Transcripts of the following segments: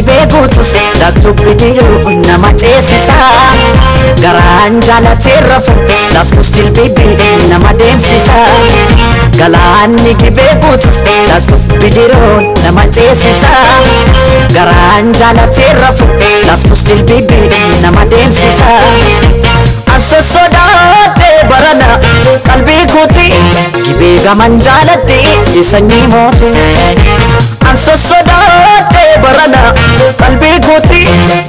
dhibee guutuuse laktuubbi diruu nama ceesisaa garaan jaalateerra fuudhe laftus dilbibi nama deemsisa galaanni gibee guutuuse laktuubbi nama ceesisa garaan jaalateerra fuudhe laftus nama deemsisa qalbii kuuti gibee gaman jaaladde isa barada qalbii kootti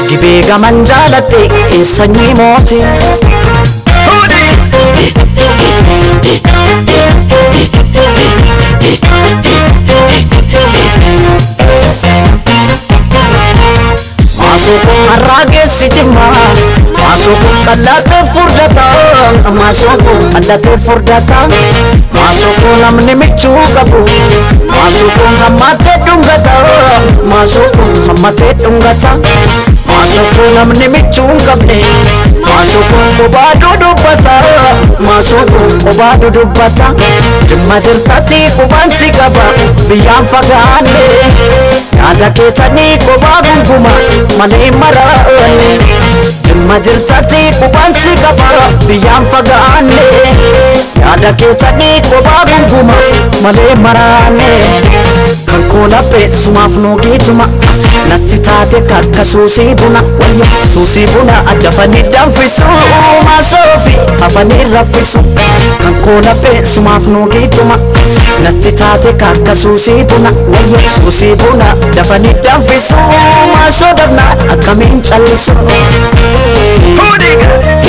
gibeegaman jaaladhe eessanyii mootii. Maasuuquu harraa geessi cimaa. Masuk Allah datang, Masuk Allah datang, Masuk nemik juga kabu Masuk hamate datang, Masuk hamate datang, Masuk nemik juga kabne Masuk obadu batang, Masuk obadu dubbata Jemma jirtati kuban sikaba biar fagane, ada keetanii kophaa gunguma mana maraa'oonne Aga keessatti kophaa gonkuuma malee maraane Kan koo laphee sumaaf nuugiituma natti taate kakka suusii buna Suusii buna addafanii danfisu maasoofi afanii raffisu Kan koo laphee sumaaf nuugiituma natti taate kakka suusii buna Suusii buna dafanii danfisu maasoo dabnaan akkamiin callisu Hudiga!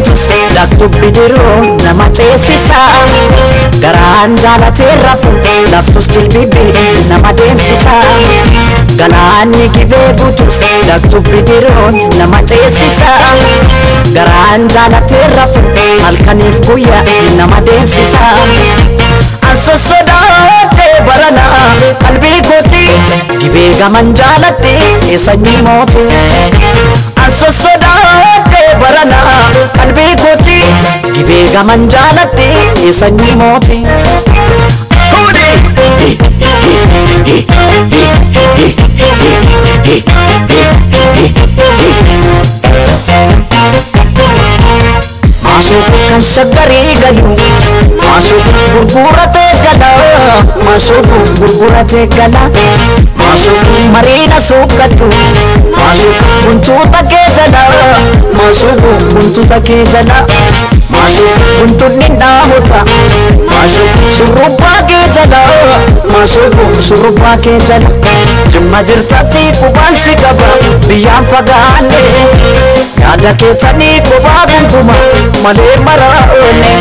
guutuu seelatu bidiruu nama ceesisa garaan jaalateerra fuudhe laftus jilbibi nama deemsisa galaanni gibee guutuu seelatu bidiruu nama ceesisa garaan jaalateerra fuudhe halkaniif guyyaa nama deemsisa ansos sodaatee baranaa qalbii kootii gibee gaman jaaladhe eessanyii mootii. గమంజాలతే సంగి Moti Masuk kansagarigalu Masuk gurgurate gala Masuk gurgurate gala Masuk marina sukalu Masuk buntuta ke jala Maashubu guntuta kee jala Maashubu guntuun nindaa hota Maashubu shurrubbaa kee jala Maashubu shurrubbaa kee jala Dhimma jirtatti qubaansi qaba biyyaan fagaanne Yaada keetanii qubaa gunduma malee maraa'oone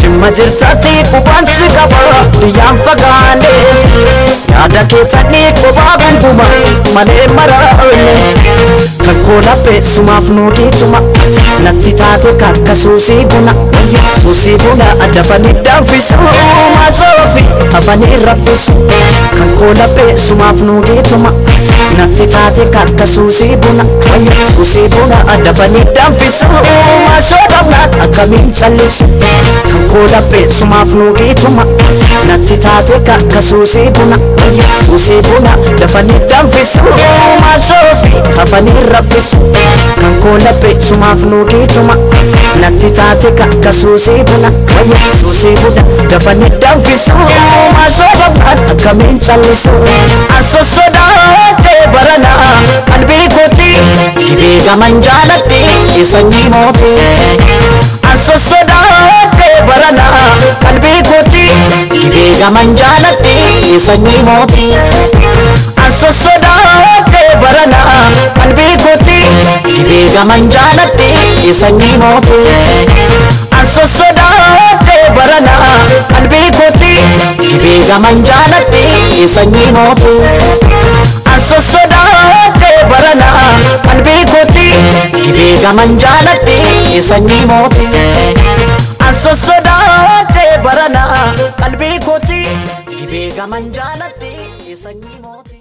Dhimma jirtatti qubaansi qaba biyyaan fagaanne Ada keessanii kophaa ganduma malee mara oollee eh. kan koo laphee eh. sumaaf nuu kichuma natti taatu kakka suusii buna suusii buna addafanii danfisu oh, maasoofi afanee raffisu kan koo laphee sumaaf nuu geetuma natti taate kakka suusii buna suusii buna addafanii danfisu oh, maasoo dhabnaan akkamiin callisu kan koo laphee sumaaf nuu geetuma natti taate kakak susi buna susi buna hafanii danfisu deemaa oh, soofii hafanii kan koo laphee sumaaf nuu geejuma natti taate kakka suusii buna wayya suusii buna dafanii danfisu deemaa soofa baan akkamiin callisu asa sodaatee qalbii kootii gibee gaman jaaladhe isanyii Barreessa sodaawwatte barana qalbii kooti beekaman jaaladhe sanyii mootu. Ansa sodaawwatte barana qalbii kooti beekaman jaaladhe sanyii mootu. Ansa sodaawwatte mootu. mootu.